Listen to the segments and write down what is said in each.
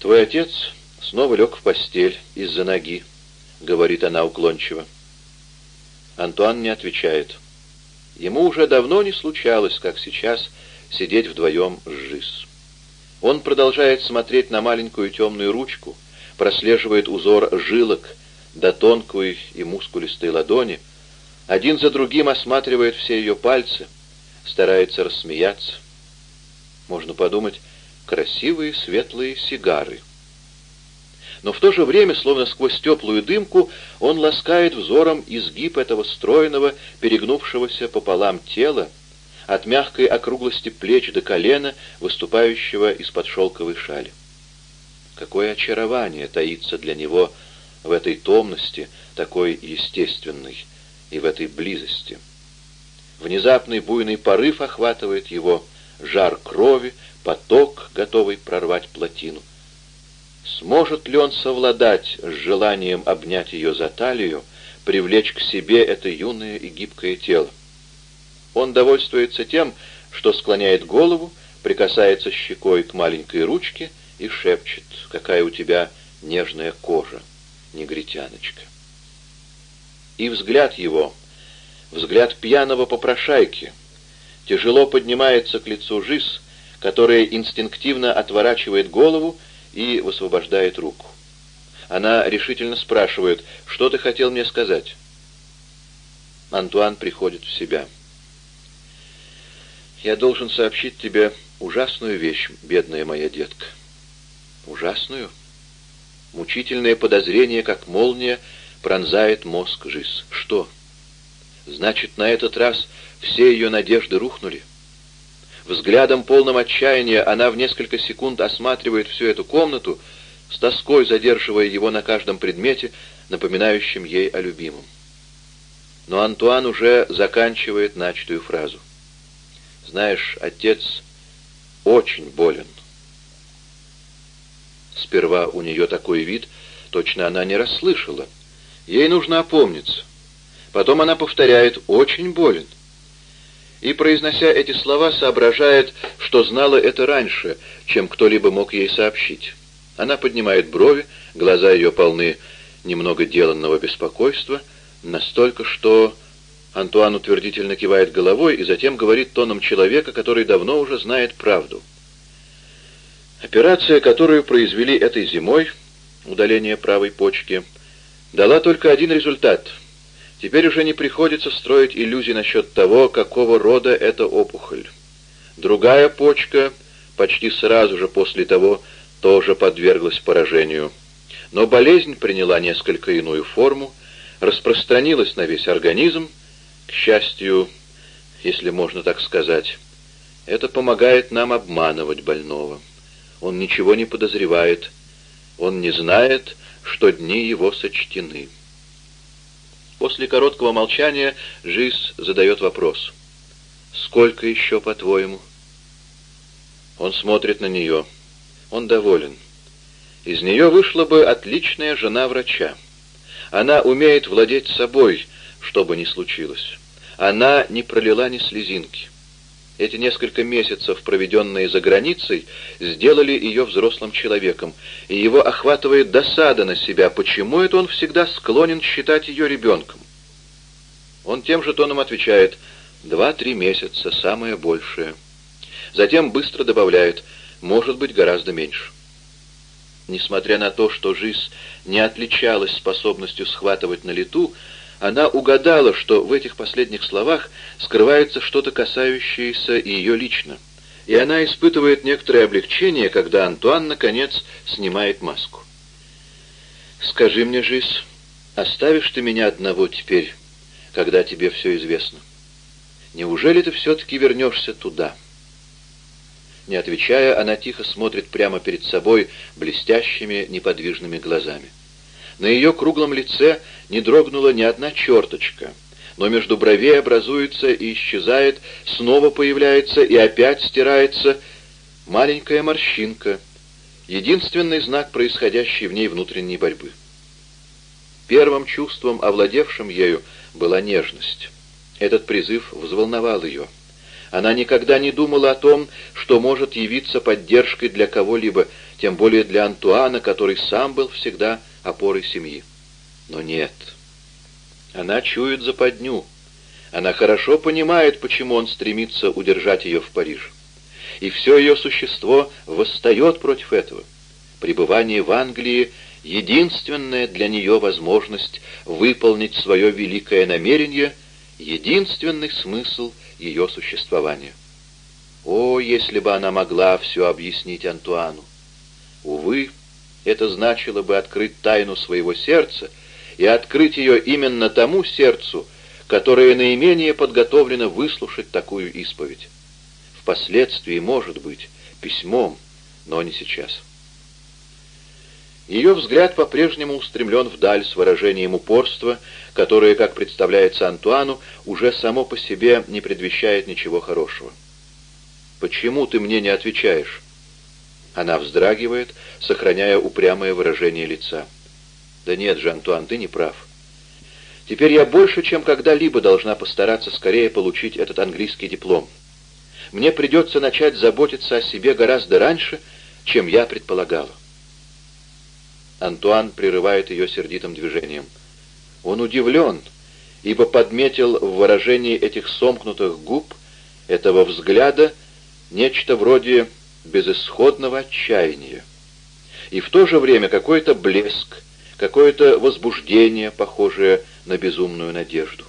«Твой отец снова лег в постель из-за ноги», — говорит она уклончиво. Антуан не отвечает. Ему уже давно не случалось, как сейчас, сидеть вдвоем с Жиз. Он продолжает смотреть на маленькую темную ручку, прослеживает узор жилок до тонкой и мускулистой ладони, один за другим осматривает все ее пальцы, старается рассмеяться. Можно подумать, красивые светлые сигары. Но в то же время, словно сквозь теплую дымку, он ласкает взором изгиб этого стройного, перегнувшегося пополам тела, от мягкой округлости плеч до колена, выступающего из-под шелковой шали. Какое очарование таится для него в этой томности, такой естественной, и в этой близости. Внезапный буйный порыв охватывает его, жар крови, поток, готовый прорвать плотину. Сможет ли он совладать с желанием обнять ее за талию, привлечь к себе это юное и гибкое тело? Он довольствуется тем, что склоняет голову, прикасается щекой к маленькой ручке и шепчет, какая у тебя нежная кожа, негритяночка. И взгляд его, взгляд пьяного попрошайки, тяжело поднимается к лицу Жиз, которая инстинктивно отворачивает голову и высвобождает руку. Она решительно спрашивает, что ты хотел мне сказать? Антуан приходит в себя. «Я должен сообщить тебе ужасную вещь, бедная моя детка». «Ужасную?» Мучительное подозрение, как молния, пронзает мозг Жиз. «Что?» «Значит, на этот раз все ее надежды рухнули?» Взглядом полным отчаяния она в несколько секунд осматривает всю эту комнату, с тоской задерживая его на каждом предмете, напоминающем ей о любимом. Но Антуан уже заканчивает начатую фразу. «Знаешь, отец очень болен». Сперва у нее такой вид, точно она не расслышала. Ей нужно опомниться. Потом она повторяет «очень болен» и, произнося эти слова, соображает, что знала это раньше, чем кто-либо мог ей сообщить. Она поднимает брови, глаза ее полны немного деланного беспокойства, настолько, что Антуан утвердительно кивает головой и затем говорит тоном человека, который давно уже знает правду. Операция, которую произвели этой зимой, удаление правой почки, дала только один результат — Теперь уже не приходится строить иллюзий насчет того, какого рода эта опухоль. Другая почка почти сразу же после того тоже подверглась поражению. Но болезнь приняла несколько иную форму, распространилась на весь организм, к счастью, если можно так сказать. Это помогает нам обманывать больного. Он ничего не подозревает, он не знает, что дни его сочтены. После короткого молчания Жиз задает вопрос. «Сколько еще, по-твоему?» Он смотрит на нее. Он доволен. Из нее вышла бы отличная жена врача. Она умеет владеть собой, что бы ни случилось. Она не пролила ни слезинки. Эти несколько месяцев, проведенные за границей, сделали ее взрослым человеком, и его охватывает досада на себя, почему это он всегда склонен считать ее ребенком. Он тем же тоном отвечает «два-три месяца, самое большее». Затем быстро добавляет «может быть гораздо меньше». Несмотря на то, что Жиз не отличалась способностью схватывать на лету, она угадала, что в этих последних словах скрывается что-то касающееся ее лично, и она испытывает некоторое облегчение, когда Антуан, наконец, снимает маску. «Скажи мне, Жиз, оставишь ты меня одного теперь, когда тебе все известно? Неужели ты все-таки вернешься туда?» Не отвечая, она тихо смотрит прямо перед собой блестящими неподвижными глазами. На ее круглом лице не дрогнула ни одна черточка, но между бровей образуется и исчезает, снова появляется и опять стирается маленькая морщинка, единственный знак происходящей в ней внутренней борьбы. Первым чувством, овладевшим ею, была нежность. Этот призыв взволновал ее. Она никогда не думала о том, что может явиться поддержкой для кого-либо, тем более для Антуана, который сам был всегда опорой семьи. Но нет. Она чует западню. Она хорошо понимает, почему он стремится удержать ее в Париже. И все ее существо восстает против этого. Пребывание в Англии — единственная для нее возможность выполнить свое великое намерение, единственный смысл ее существования. О, если бы она могла все объяснить Антуану! Увы, это значило бы открыть тайну своего сердца и открыть ее именно тому сердцу, которое наименее подготовлено выслушать такую исповедь. Впоследствии, может быть, письмом, но не сейчас. Ее взгляд по-прежнему устремлен вдаль с выражением упорства, которое, как представляется Антуану, уже само по себе не предвещает ничего хорошего. «Почему ты мне не отвечаешь?» Она вздрагивает, сохраняя упрямое выражение лица. «Да нет же, Антуан, ты не прав. Теперь я больше, чем когда-либо должна постараться скорее получить этот английский диплом. Мне придется начать заботиться о себе гораздо раньше, чем я предполагала». Антуан прерывает ее сердитым движением. Он удивлен, ибо подметил в выражении этих сомкнутых губ, этого взгляда, нечто вроде безысходного отчаяния. И в то же время какой-то блеск, какое-то возбуждение, похожее на безумную надежду.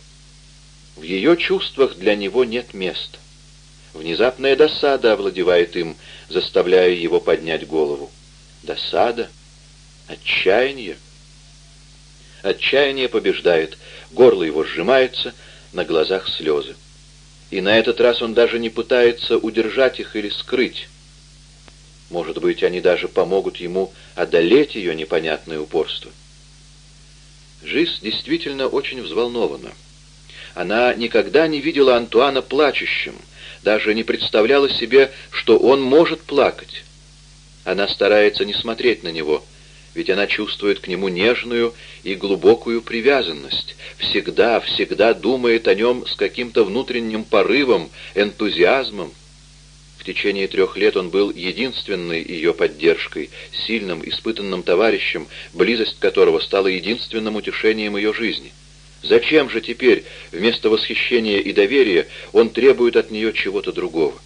В ее чувствах для него нет места. Внезапная досада овладевает им, заставляя его поднять голову. Досада? Отчаяние? Отчаяние побеждает, горло его сжимается, на глазах слезы. И на этот раз он даже не пытается удержать их или скрыть. Может быть, они даже помогут ему одолеть ее непонятное упорство. Жизнь действительно очень взволнована. Она никогда не видела Антуана плачущим, даже не представляла себе, что он может плакать. Она старается не смотреть на него — ведь она чувствует к нему нежную и глубокую привязанность, всегда, всегда думает о нем с каким-то внутренним порывом, энтузиазмом. В течение трех лет он был единственной ее поддержкой, сильным, испытанным товарищем, близость которого стала единственным утешением ее жизни. Зачем же теперь, вместо восхищения и доверия, он требует от нее чего-то другого?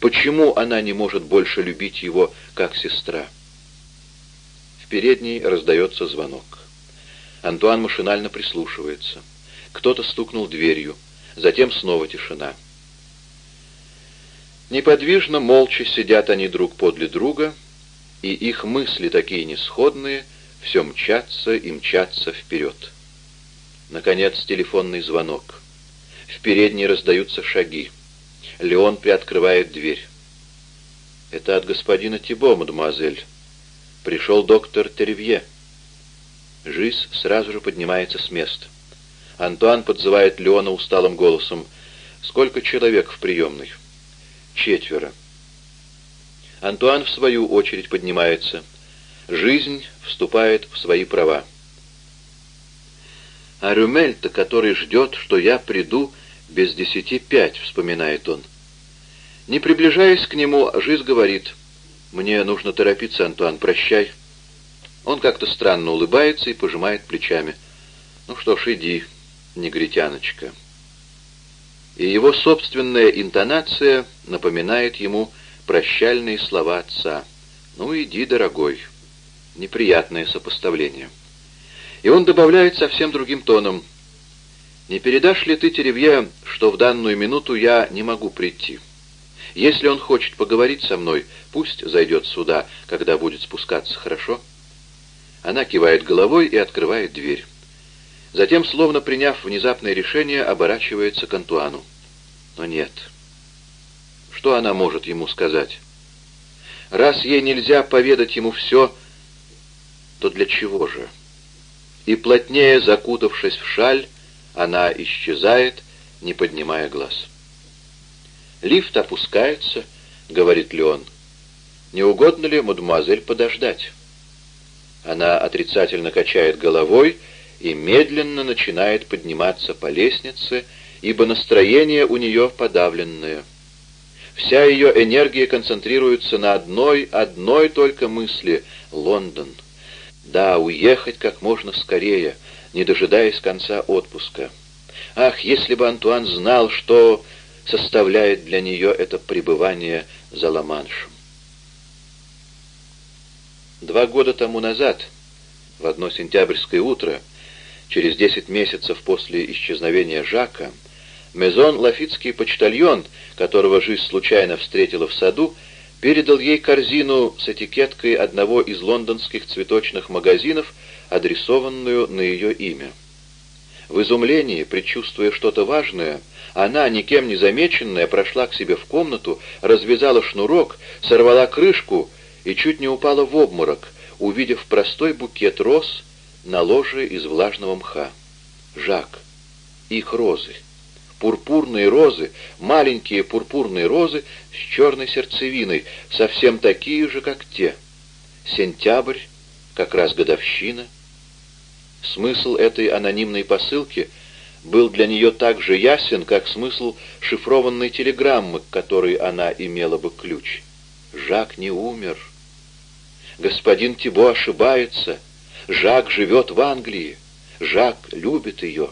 Почему она не может больше любить его, как сестра? передней раздается звонок. Антуан машинально прислушивается. Кто-то стукнул дверью. Затем снова тишина. Неподвижно, молча сидят они друг подле друга, и их мысли такие несходные, все мчатся и мчатся вперед. Наконец телефонный звонок. В передней раздаются шаги. Леон приоткрывает дверь. «Это от господина Тибо, мадемуазель», Пришел доктор Теревье. Жиз сразу же поднимается с места. Антуан подзывает Леона усталым голосом. «Сколько человек в приемной?» «Четверо». Антуан, в свою очередь, поднимается. Жизнь вступает в свои права. «А Рюмель-то, который ждет, что я приду без десяти пять», — вспоминает он. Не приближаясь к нему, Жизнь говорит — «Мне нужно торопиться, Антуан, прощай». Он как-то странно улыбается и пожимает плечами. «Ну что ж, иди, негритяночка». И его собственная интонация напоминает ему прощальные слова отца. «Ну, иди, дорогой». Неприятное сопоставление. И он добавляет совсем другим тоном. «Не передашь ли ты Теревье, что в данную минуту я не могу прийти?» Если он хочет поговорить со мной, пусть зайдет сюда, когда будет спускаться, хорошо?» Она кивает головой и открывает дверь. Затем, словно приняв внезапное решение, оборачивается к Антуану. Но нет. Что она может ему сказать? Раз ей нельзя поведать ему все, то для чего же? И плотнее закутавшись в шаль, она исчезает, не поднимая глаз. «Лифт опускается», — говорит Леон. «Не угодно ли, мадемуазель, подождать?» Она отрицательно качает головой и медленно начинает подниматься по лестнице, ибо настроение у нее подавленное. Вся ее энергия концентрируется на одной, одной только мысли — Лондон. Да, уехать как можно скорее, не дожидаясь конца отпуска. Ах, если бы Антуан знал, что составляет для нее это пребывание за Ла-Маншем. Два года тому назад, в одно сентябрьское утро, через десять месяцев после исчезновения Жака, Мезон Лафитский почтальон, которого жизнь случайно встретила в саду, передал ей корзину с этикеткой одного из лондонских цветочных магазинов, адресованную на ее имя. В изумлении, предчувствуя что-то важное, она, никем не замеченная, прошла к себе в комнату, развязала шнурок, сорвала крышку и чуть не упала в обморок, увидев простой букет роз на ложе из влажного мха. Жак. Их розы. Пурпурные розы, маленькие пурпурные розы с черной сердцевиной, совсем такие же, как те. Сентябрь, как раз годовщина — Смысл этой анонимной посылки был для нее так же ясен, как смысл шифрованной телеграммы, к которой она имела бы ключ. Жак не умер. Господин Тибо ошибается. Жак живет в Англии. Жак любит ее.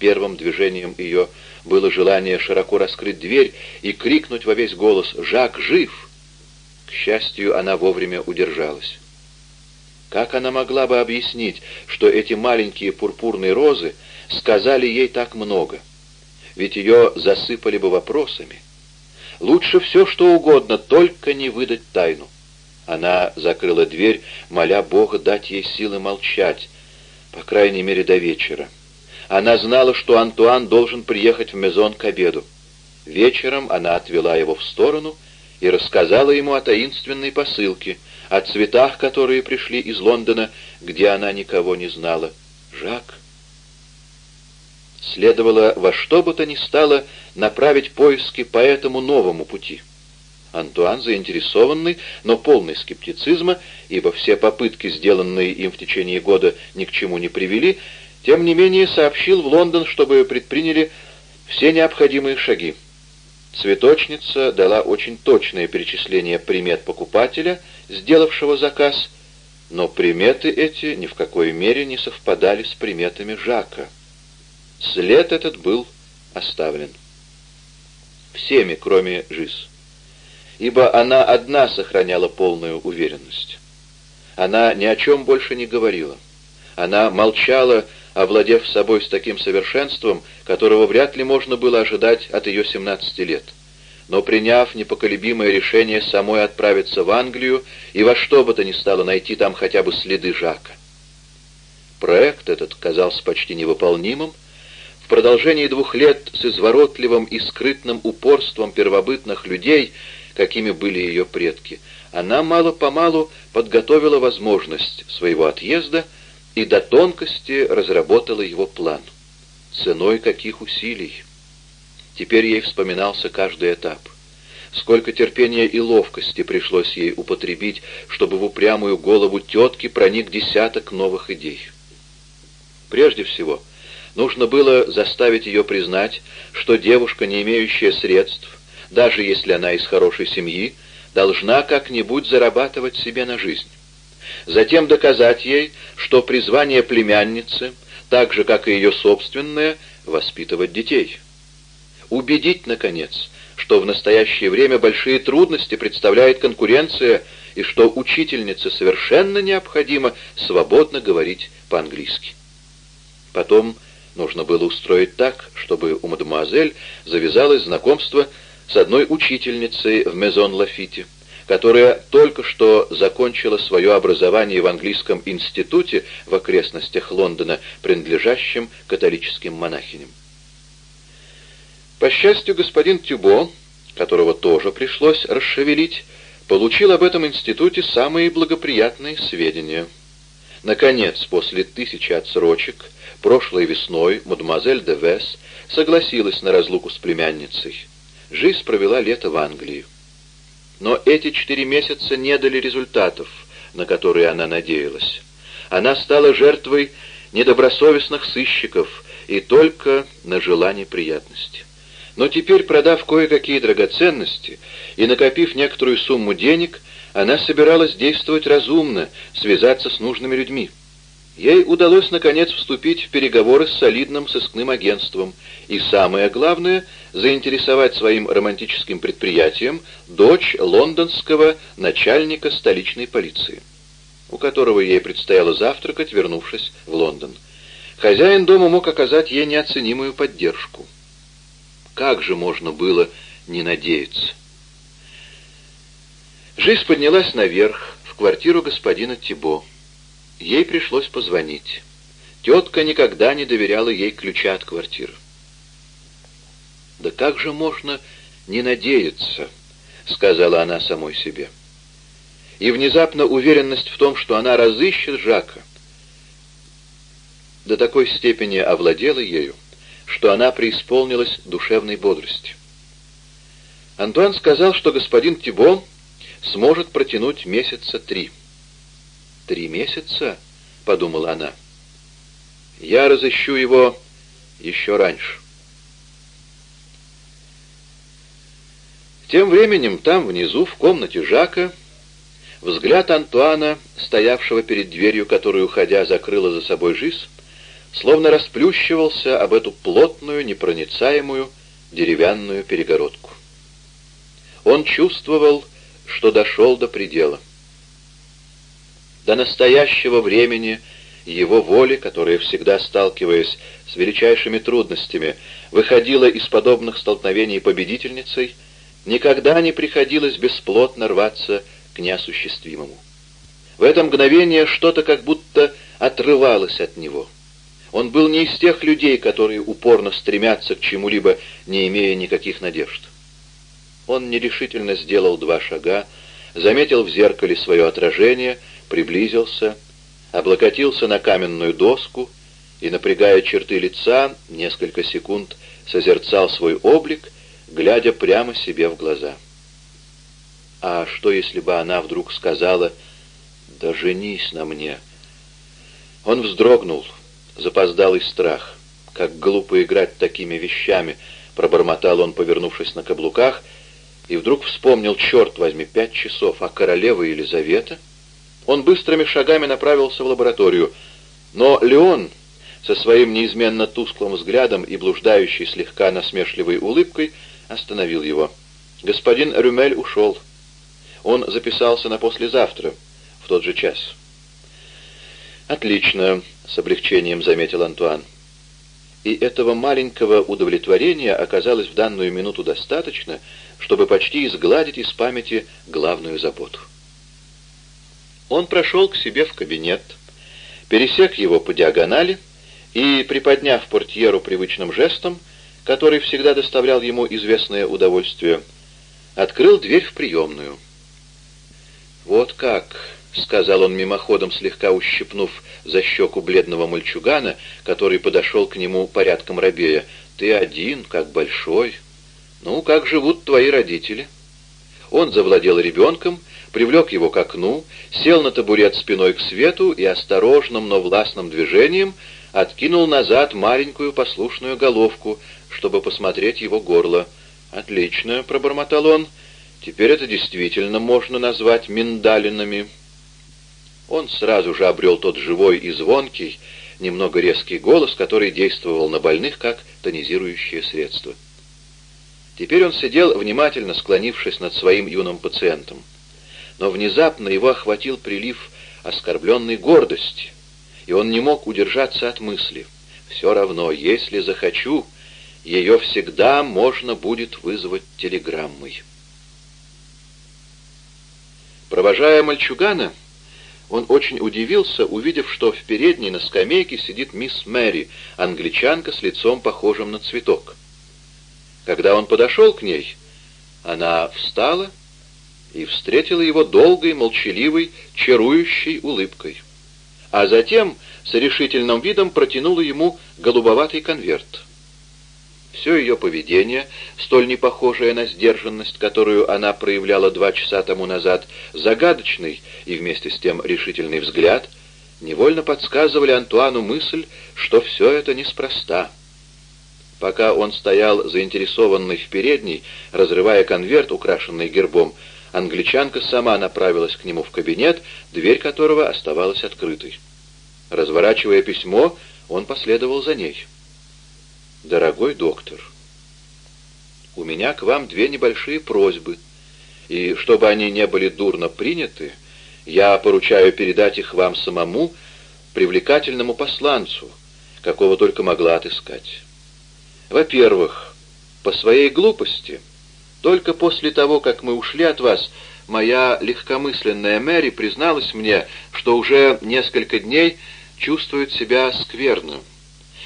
Первым движением ее было желание широко раскрыть дверь и крикнуть во весь голос «Жак жив!». К счастью, она вовремя удержалась. Как она могла бы объяснить, что эти маленькие пурпурные розы сказали ей так много? Ведь ее засыпали бы вопросами. Лучше все, что угодно, только не выдать тайну. Она закрыла дверь, моля Бога дать ей силы молчать, по крайней мере, до вечера. Она знала, что Антуан должен приехать в Мезон к обеду. Вечером она отвела его в сторону и рассказала ему о таинственной посылке — о цветах, которые пришли из Лондона, где она никого не знала. Жак. Следовало во что бы то ни стало направить поиски по этому новому пути. Антуан, заинтересованный, но полный скептицизма, ибо все попытки, сделанные им в течение года, ни к чему не привели, тем не менее сообщил в Лондон, чтобы предприняли все необходимые шаги. Цветочница дала очень точное перечисление примет покупателя, сделавшего заказ, но приметы эти ни в какой мере не совпадали с приметами Жака. След этот был оставлен. Всеми, кроме Жиз. Ибо она одна сохраняла полную уверенность. Она ни о чем больше не говорила. Она молчала, овладев собой с таким совершенством, которого вряд ли можно было ожидать от ее 17 лет. Но приняв непоколебимое решение самой отправиться в Англию и во что бы то ни стало найти там хотя бы следы Жака. Проект этот казался почти невыполнимым. В продолжении двух лет с изворотливым и скрытным упорством первобытных людей, какими были ее предки, она мало-помалу подготовила возможность своего отъезда — и до тонкости разработала его план. Ценой каких усилий! Теперь ей вспоминался каждый этап. Сколько терпения и ловкости пришлось ей употребить, чтобы в упрямую голову тетки проник десяток новых идей. Прежде всего, нужно было заставить ее признать, что девушка, не имеющая средств, даже если она из хорошей семьи, должна как-нибудь зарабатывать себе на жизнь. Затем доказать ей, что призвание племянницы, так же, как и ее собственное, воспитывать детей. Убедить, наконец, что в настоящее время большие трудности представляет конкуренция и что учительнице совершенно необходимо свободно говорить по-английски. Потом нужно было устроить так, чтобы у мадемуазель завязалось знакомство с одной учительницей в Мезон-Лафите, которая только что закончила свое образование в английском институте в окрестностях Лондона, принадлежащем католическим монахиням. По счастью, господин Тюбо, которого тоже пришлось расшевелить, получил об этом институте самые благоприятные сведения. Наконец, после тысячи отсрочек, прошлой весной мадемуазель де Вес согласилась на разлуку с племянницей. Жизнь провела лето в Англии. Но эти четыре месяца не дали результатов, на которые она надеялась. Она стала жертвой недобросовестных сыщиков и только нажила неприятности. Но теперь, продав кое-какие драгоценности и накопив некоторую сумму денег, она собиралась действовать разумно, связаться с нужными людьми. Ей удалось, наконец, вступить в переговоры с солидным сыскным агентством и, самое главное, заинтересовать своим романтическим предприятием дочь лондонского начальника столичной полиции, у которого ей предстояло завтракать, вернувшись в Лондон. Хозяин дома мог оказать ей неоценимую поддержку. Как же можно было не надеяться? Жизнь поднялась наверх, в квартиру господина Тибо. Ей пришлось позвонить. Тетка никогда не доверяла ей ключа от квартиры. «Да как же можно не надеяться?» — сказала она самой себе. И внезапно уверенность в том, что она разыщет Жака, до такой степени овладела ею, что она преисполнилась душевной бодрости. Антуан сказал, что господин Тибон сможет протянуть месяца три — «Три месяца?» — подумала она. «Я разыщу его еще раньше». Тем временем там, внизу, в комнате Жака, взгляд Антуана, стоявшего перед дверью, которую, уходя, закрыла за собой жизнь, словно расплющивался об эту плотную, непроницаемую деревянную перегородку. Он чувствовал, что дошел до предела — до настоящего времени его воли, которая, всегда сталкиваясь с величайшими трудностями, выходила из подобных столкновений победительницей, никогда не приходилось бесплотно рваться к неосуществимому. В это мгновение что-то как будто отрывалось от него. Он был не из тех людей, которые упорно стремятся к чему-либо, не имея никаких надежд. Он нерешительно сделал два шага, заметил в зеркале свое отражение — приблизился, облокотился на каменную доску и, напрягая черты лица, несколько секунд созерцал свой облик, глядя прямо себе в глаза. А что, если бы она вдруг сказала «Да женись на мне»? Он вздрогнул, запоздалый страх. Как глупо играть такими вещами, пробормотал он, повернувшись на каблуках, и вдруг вспомнил, черт возьми, пять часов, а королева Елизавета — он быстрыми шагами направился в лабораторию, но Леон со своим неизменно тусклым взглядом и блуждающей слегка насмешливой улыбкой остановил его. Господин Рюмель ушел. Он записался на послезавтра, в тот же час. «Отлично», — с облегчением заметил Антуан. И этого маленького удовлетворения оказалось в данную минуту достаточно, чтобы почти изгладить из памяти главную заботу. Он прошел к себе в кабинет, пересек его по диагонали и, приподняв портьеру привычным жестом, который всегда доставлял ему известное удовольствие, открыл дверь в приемную. «Вот как», — сказал он мимоходом, слегка ущипнув за щеку бледного мальчугана, который подошел к нему порядком рабея, — «ты один, как большой. Ну, как живут твои родители?» Он завладел ребенком привлек его к окну, сел на табурет спиной к свету и осторожным, но властным движением откинул назад маленькую послушную головку, чтобы посмотреть его горло. «Отлично», — пробормотал он, — «теперь это действительно можно назвать миндалинами». Он сразу же обрел тот живой и звонкий, немного резкий голос, который действовал на больных как тонизирующее средство. Теперь он сидел, внимательно склонившись над своим юным пациентом но внезапно его охватил прилив оскорбленной гордости, и он не мог удержаться от мысли. Все равно, если захочу, ее всегда можно будет вызвать телеграммой. Провожая мальчугана, он очень удивился, увидев, что в передней на скамейке сидит мисс Мэри, англичанка с лицом похожим на цветок. Когда он подошел к ней, она встала и встретила его долгой, молчаливой, чарующей улыбкой. А затем с решительным видом протянула ему голубоватый конверт. Все ее поведение, столь не похожее на сдержанность, которую она проявляла два часа тому назад, загадочный и вместе с тем решительный взгляд, невольно подсказывали Антуану мысль, что все это неспроста. Пока он стоял заинтересованный в передней, разрывая конверт, украшенный гербом, англичанка сама направилась к нему в кабинет, дверь которого оставалась открытой. Разворачивая письмо, он последовал за ней. «Дорогой доктор, у меня к вам две небольшие просьбы, и чтобы они не были дурно приняты, я поручаю передать их вам самому, привлекательному посланцу, какого только могла отыскать». Во-первых, по своей глупости, только после того, как мы ушли от вас, моя легкомысленная Мэри призналась мне, что уже несколько дней чувствует себя скверно,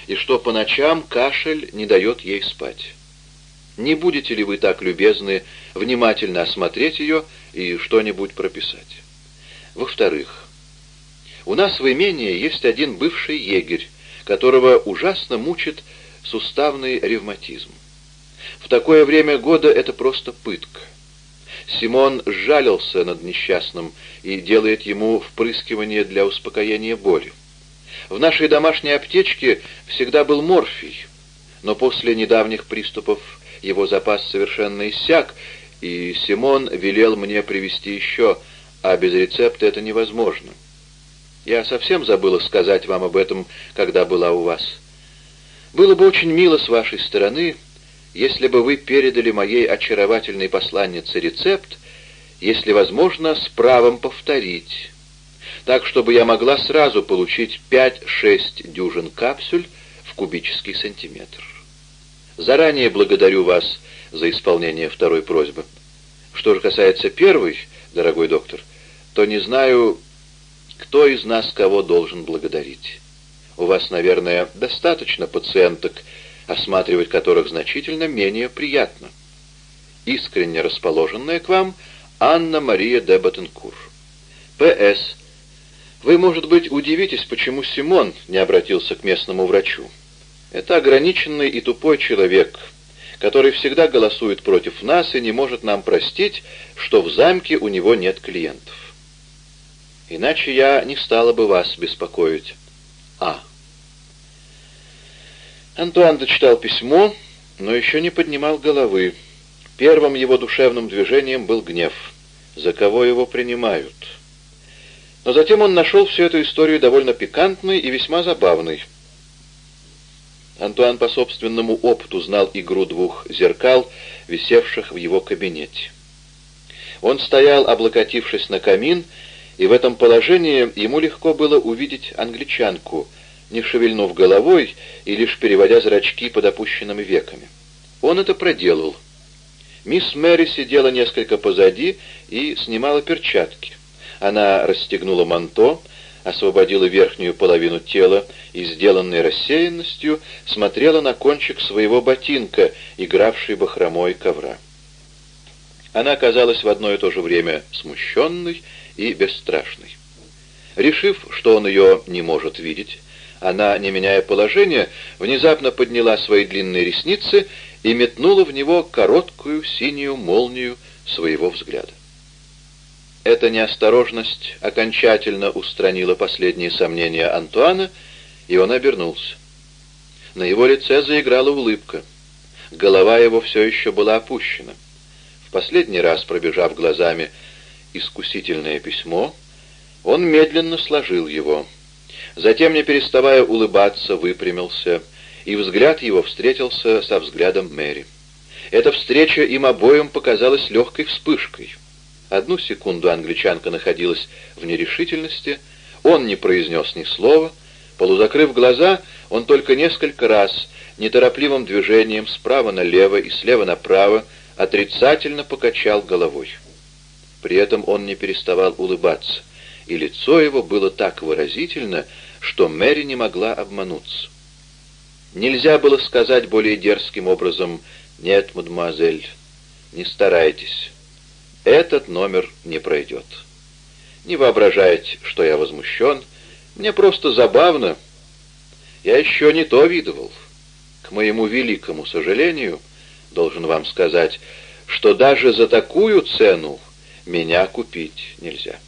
и что по ночам кашель не дает ей спать. Не будете ли вы так любезны внимательно осмотреть ее и что-нибудь прописать? Во-вторых, у нас в имении есть один бывший егерь, которого ужасно мучит суставный ревматизм. В такое время года это просто пытка. Симон сжалился над несчастным и делает ему впрыскивание для успокоения боли. В нашей домашней аптечке всегда был морфий, но после недавних приступов его запас совершенно иссяк, и Симон велел мне привезти еще, а без рецепта это невозможно. Я совсем забыла сказать вам об этом, когда была у вас. Было бы очень мило с вашей стороны, если бы вы передали моей очаровательной посланнице рецепт, если возможно, с правом повторить, так, чтобы я могла сразу получить 5-6 дюжин капсуль в кубический сантиметр. Заранее благодарю вас за исполнение второй просьбы. Что же касается первой, дорогой доктор, то не знаю, кто из нас кого должен благодарить. У вас, наверное, достаточно пациенток, осматривать которых значительно менее приятно. Искренне расположенная к вам Анна-Мария де Батенкур. П.С. Вы, может быть, удивитесь, почему Симон не обратился к местному врачу. Это ограниченный и тупой человек, который всегда голосует против нас и не может нам простить, что в замке у него нет клиентов. Иначе я не стала бы вас беспокоить. А. Антуан дочитал письмо, но еще не поднимал головы. Первым его душевным движением был гнев. За кого его принимают? Но затем он нашел всю эту историю довольно пикантной и весьма забавной. Антуан по собственному опыту знал игру двух зеркал, висевших в его кабинете. Он стоял, облокотившись на камин, и в этом положении ему легко было увидеть англичанку, не шевельнув головой и лишь переводя зрачки под опущенными веками. Он это проделал. Мисс Мэри сидела несколько позади и снимала перчатки. Она расстегнула манто, освободила верхнюю половину тела и, сделанной рассеянностью, смотрела на кончик своего ботинка, игравший бахромой ковра. Она казалась в одно и то же время смущенной и бесстрашной. Решив, что он ее не может видеть, она, не меняя положения, внезапно подняла свои длинные ресницы и метнула в него короткую синюю молнию своего взгляда. Эта неосторожность окончательно устранила последние сомнения Антуана, и он обернулся. На его лице заиграла улыбка. Голова его все еще была опущена. В последний раз, пробежав глазами искусительное письмо, он медленно сложил его — Затем, не переставая улыбаться, выпрямился, и взгляд его встретился со взглядом Мэри. Эта встреча им обоим показалась легкой вспышкой. Одну секунду англичанка находилась в нерешительности, он не произнес ни слова, полузакрыв глаза, он только несколько раз, неторопливым движением справа налево и слева направо, отрицательно покачал головой. При этом он не переставал улыбаться, и лицо его было так выразительно, что Мэри не могла обмануться. Нельзя было сказать более дерзким образом «Нет, мадемуазель, не старайтесь, этот номер не пройдет». Не воображайте, что я возмущен, мне просто забавно. Я еще не то видывал. К моему великому сожалению, должен вам сказать, что даже за такую цену меня купить нельзя.